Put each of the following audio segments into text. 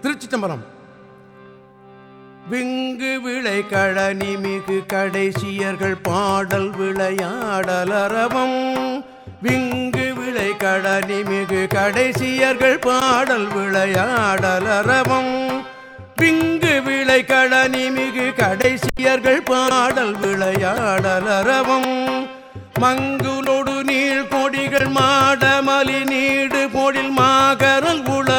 Trichy திருச்சிட்டம்பரம் wing விளை கழனி மிகு கடைசியர்கள் பாடல் விளையாடலரவம் விங்கு விளை கழனி மிகு கடைசியர்கள் பாடல் விளையாடலரவம் விங்கு விளை கழனி மிகு கடைசியர்கள் பாடல் விளையாடலரவம் மங்குலொடு நீள் கொடிகள் மாடமலி நீடு பொழில் மாகரல் உள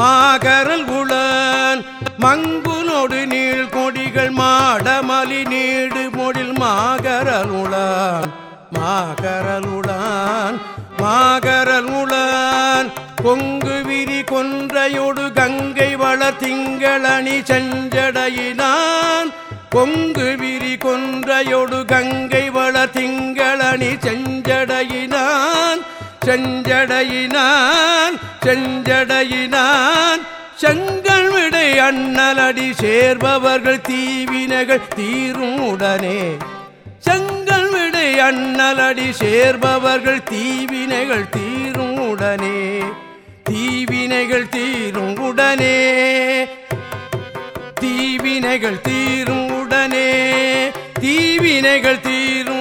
மாகரல் குளன் மங்குனோடு நீள் கொடிகள் மாடமலி நீடு மொழில் மாகரல் உளான். மாகரல் உளான் மாகரல் உளான். பொங்கு விரி கொன்றையோடு கங்கை வள திங்களணி செஞ்சடையினான். பொங்கு விரி கொன்றையோடு கங்கை வள திங்களணி செஞ்ச செஞ்சடையினான் செஞ்சடையினான். செங்கல் விடை அண்ணலடி சேர்பவர்கள் தீவினைகள் தீரும் உடனே. செங்கல் விடை அண்ணலடி சேர்பவர்கள் தீவினைகள் தீரும் உடனே. தீவினைகள் தீரும் உடனே. தீவினைகள் தீரும் உடனே. தீவினைகள் தீரும்